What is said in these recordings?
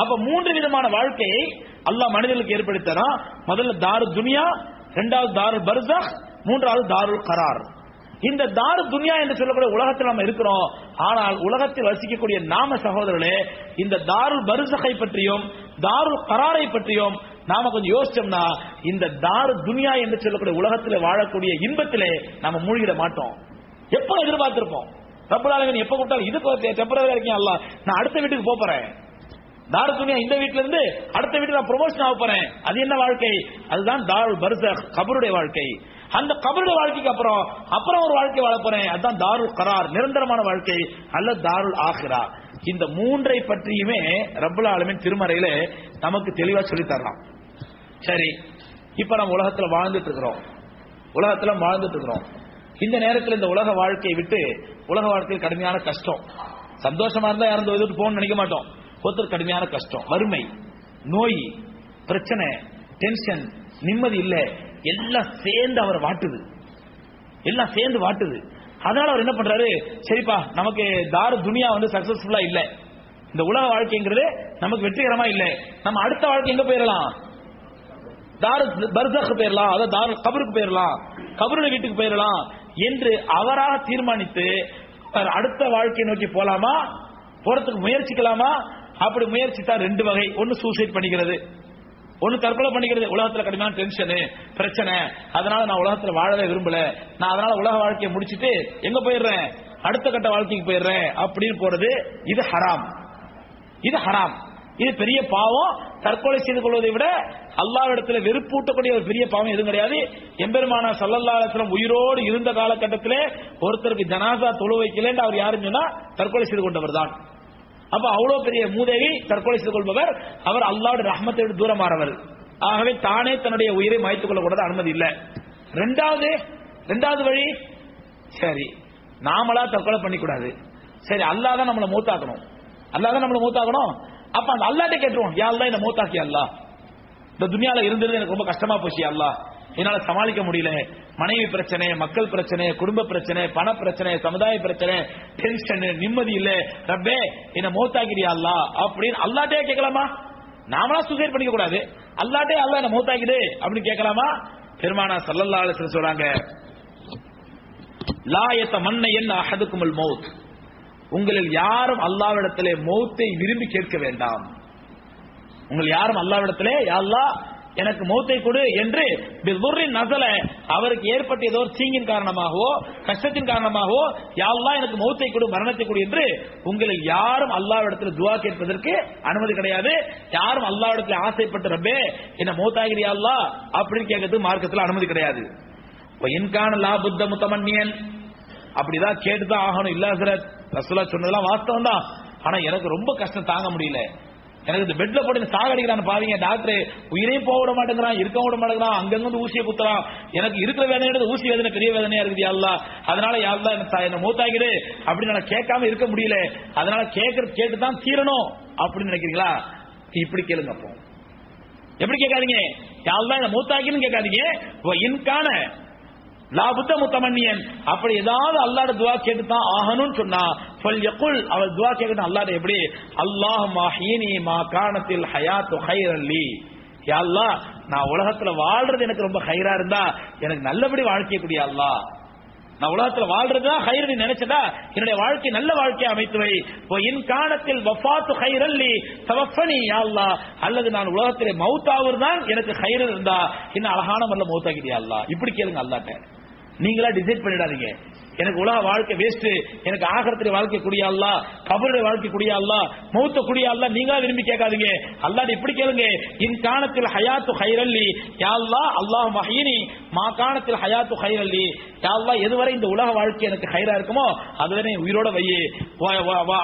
அப்ப மூன்று விதமான வாழ்க்கையை அல்லாஹ் மனிதர்களுக்கு ஏற்படுத்தினா முதல்ல தாரு துனியா இரண்டாவது தாரு பர்சா மூன்றாவது தாருல் கரார். இந்த தாரு துனியா என்று சொல்லக்கூடிய உலகத்தில் நம்ம இருக்கிறோம். ஆனால் உலகத்தில் வசிக்கக்கூடிய நாம சகோதரர்களே இந்த தாருல் பருசகை பற்றியும் தாருல் கராரை பற்றியும் நாம கொஞ்சம் யோசிச்சோம்னா இந்த தாரு துனியா என்று சொல்லக்கூடிய உலகத்தில் வாழக்கூடிய இன்பத்திலே நாம மூழ்கிட மாட்டோம். எப்ப எதிர்பார்த்திருப்போம். ரப்பலாளன் எப்ப கூப்பிட்டாலும் இது டெம்பரவரி இருக்கீங்க அல்ல நான் அடுத்த வீட்டுக்கு போறேன். தாரு துணியா இந்த வீட்டுல இருந்து அடுத்த வீட்டுக்கு நான் ப்ரொமோஷன் ஆக போறேன். அது என்ன வாழ்க்கை? அதுதான் தாருல் பர்ச கபருடைய வாழ்க்கை. அந்த கபருடைய வாழ்க்கைக்கு அப்புறம் அப்புறம் ஒரு வாழ்க்கை வாழ போறேன். அதுதான் தாருல் கரார் நிரந்தரமான வாழ்க்கை அல்ல தாருல் ஆகிறா இந்த மூன்றை பற்றியுமே ரப்பல் ஆலமின் திருமறையில நமக்கு தெளிவா சொல்லி தரலாம். சரி இப்ப நம்ம உலகத்துல வாழ்ந்துட்டு இருக்கிறோம். உலகத்துல வாழ்ந்துட்டு இருக்கிறோம். இந்த நேரத்தில் இந்த உலக வாழ்க்கையை விட்டு உலக வாழ்க்கையில் கடுமையான கஷ்டம். சந்தோஷமா இருந்தா யாரும் எதிர்த்து போகணும்னு நினைக்க மாட்டோம். ஒருத்தர் கடுமையான கஷ்டம் வறுமை நோய் பிரச்சனை டென்ஷன் நிம்மதி இல்ல. எல்லாம் சேர்ந்து அவர் வாட்டுது. எல்லாம் சேர்ந்து வாட்டுது. அதனால அவர் என்ன பண்றாரு? சரிப்பா நமக்கு தாரு துனியா வந்து சக்சஸ்ஃபுல்லா இல்ல. இந்த உலக வாழ்க்கைங்கிறது நமக்கு வெற்றிகரமா இல்ல. நம்ம அடுத்த வாழ்க்கை எங்க போயிடலாம் தாரு பர்சக் போயிடலாம் அதாவது தாரு கபருக்கு போயிடலாம் கபருடைய வீட்டுக்கு போயிடலாம் என்று அவராக தீர்மானித்து அவர் அடுத்த வாழ்க்கையை நோக்கி போலாமா? போறதுக்கு முயற்சிக்கலாமா? அப்படி முயற்சித்தா ரெண்டு வகை. ஒன்னு சூசைட் பண்ணிக்கிறது. ஒன்னு தற்கொலை பண்ணிக்கிறது. உலகத்துல கடுமையான டென்ஷனு பிரச்சனை. அதனால நான் உலகத்துல வாழவே விரும்பல. நான் அதனால உலக வாழ்க்கையை முடிச்சிட்டு எங்க போயிடுறேன்? அடுத்த கட்ட வாழ்க்கைக்கு போயிடுறேன். அப்படின்னு போறது இது ஹராம். இது ஹராம். இது பெரிய பாவம். தற்கொலை செய்து கொள்வதை விட அல்லாவிடத்துல வெறுப்பூட்டக்கூடிய ஒரு பெரிய பாவம் எதுவும் கிடையாது. எம்பெருமான சல்லல்லாத்திரம் உயிரோடு இருந்த காலகட்டத்திலே ஒருத்தருக்கு ஜனாசா தொழு வைக்கலன்னு அவர் யாருன்னு சொன்னா தற்கொலை செய்து கொண்டவர் தான் அப்ப அவ்வளவு பெரிய மூதேவி தற்கொலை செய்து கொள்பவர். அவர் அல்லாவுடைய ரஹமத்தை விட்டு தூரமானவர் ஆகவே தானே தன்னுடைய உயிரை மாய்த்துக் கொள்ளக்கூடாது அனுமதி இல்லை. ரெண்டாவது ரெண்டாவது வழி சரி நாமளா தற்கொலை பண்ணிக்கூடாது. சரி அல்லாஹ் தான் நம்மளை மூத்தாக்கணும். அல்லா தான் நம்மளை மூத்தாக்கணும். அப்ப அந்த அல்லாட்ட கேட்டுருவோம் யா அல்லாஹ் என்ன மூத்தாக்கி அல்லா இந்த துணியால இருந்தது எனக்கு ரொம்ப கஷ்டமா போச்சு அல்லா என்னால சமாளிக்க முடியல. மனைவி பிரச்சனை மக்கள் பிரச்சனை குடும்ப பிரச்சனை பண பிரச்சனை சமுதாய பிரச்சனை டென்ஷன் நிம்மதி இல்ல. ரப்பே என்ன மௌத்தாக்கிறியா அல்லா அப்படின்னு அல்லாட்டே கேட்கலாமா? நாமளா சூசைட் பண்ணிக்க கூடாது அல்லாட்டே அல்லா என்ன மௌத்தாக்கிடு அப்படின்னு கேட்கலாமா? பெருமானா சல்லல்லா அலிஸ்வரர் சொல்றாங்க லா எத்த மண்ணை என்ன அகதுக்குமல் மௌத். உங்களில் யாரும் அல்லாவிடத்திலே மௌத்தை விரும்பி கேட்க வேண்டாம். உங்கள் யாரும் அல்லாவிடத்திலே யா அல்லாஹ் எனக்கு மௌத்தை கொடு என்று நசல அவருக்கு ஏற்பட்ட ஏதோ ஒரு காரணமாகவோ கஷ்டத்தின் காரணமாகவோ யாழ்லா எனக்கு மௌத்தை கொடு மரணத்தை கொடு என்று உங்களில் யாரும் அல்லாவிடத்தில் துவா கேட்பதற்கு அனுமதி கிடையாது. யாரும் அல்லாவிடத்தில் ஆசைப்பட்டு ரப்பே என்ன மௌத்தாகிறியா அல்லா அப்படின்னு கேட்கறதுக்கு மார்க்கத்தில் அனுமதி கிடையாது. இன்கான லா புத்த முத்தமன்னியன். அப்படிதான் கேட்டுதான் ஆகணும். இல்ல ஹசரத் ரசூலா சொன்னதெல்லாம் வாஸ்தவம் தான் ஆனா எனக்கு ரொம்ப கஷ்டம் தாங்க முடியல. எனக்கு இந்த பெட்ல போட்டு சாகடிக்கிறான்னு பாவீங்க. டாக்டர் உயிரே போக விட மாட்டேங்கிறான் இருக்க விட மாட்டேங்கிறான் அங்கங்க வந்து ஊசியை குத்துறான். எனக்கு இருக்கிற வேதனை ஊசி வேதனை பெரிய வேதனையா இருக்குது யாழ்லா அதனால யாருதான் என்ன மூத்தாகிடு அப்படின்னு நான் கேட்காம இருக்க முடியல. அதனால கேட்கற கேட்டு தான் தீரணும் அப்படின்னு நினைக்கிறீங்களா? இப்படி கேளுங்க அப்போ. எப்படி கேட்காதீங்க? யாருதான் என்ன மூத்தாக்கின்னு கேட்காதீங்க. இன்கான லாபுத்த முத்தமன்னியன். அப்படி ஏதாவது அல்லாட துவா கேட்டு தான் ஆகணும்னு சொன்னா சொல் அவர் அவள் துவா கேட்கணும் அல்லாட எப்படி? அல்லாஹ் மாஹீனி மா காணத்தில் ஹயாத்து ஹைரல்லி யா நான் உலகத்துல வாழ்றது எனக்கு ரொம்ப ஹைரா இருந்தா எனக்கு நல்லபடி வாழ்க்கையக்கூடிய அல்லா. நான் உலகத்துல வாழ்றதுதான் ஹைர் நினைச்சதா? என்னுடைய வாழ்க்கை நல்ல வாழ்க்கையை அமைத்துவை. என் காலத்தில் வஃபாத்து ஹைரல்லி சவப்பனி யா அல்லது நான் உலகத்திலே மவுத்தாவது தான் எனக்கு ஹைர் இருந்தா என்ன அழகான முறையில் மௌத்தாக்கிறியா அல்லாஹ் இப்படி கேளுங்க அல்லாட்ட. நீங்களா டிசைட் பண்ணிடாதீங்க. எனக்கு உலக வாழ்க்கை வேஸ்ட் எனக்கு ஆகரத்துல வாழ்க்கை குடியாள்லா கபருடைய வாழ்க்கை குடியா மௌத்த குடியா நீங்களா விரும்பி கேட்காதீங்க. அல்லாடி இப்படி கேளுங்க. இன் காணத்தில் ஹயாத்து ஹைரல்லி யாழ்லா அல்லாஹ் மஹீனி மா காணத்தில் ஹயாத்து ஹைரல்லி. யாழ்லா எதுவரை இந்த உலக வாழ்க்கை எனக்கு ஹைரா இருக்குமோ அதுவரை உயிரோட வையே.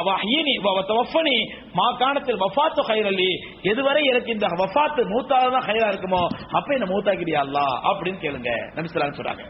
வஹீனி வஃபனி மா காணத்தில் வஃபாத்து ஹைரல்லி. எதுவரை எனக்கு இந்த வஃபாத்து மூத்தாக தான் ஹைரா இருக்குமோ அப்ப என்ன மூத்தாக்கிறியா அல்லா அப்படின்னு கேளுங்க. நபிசலாம் சொல்றாங்க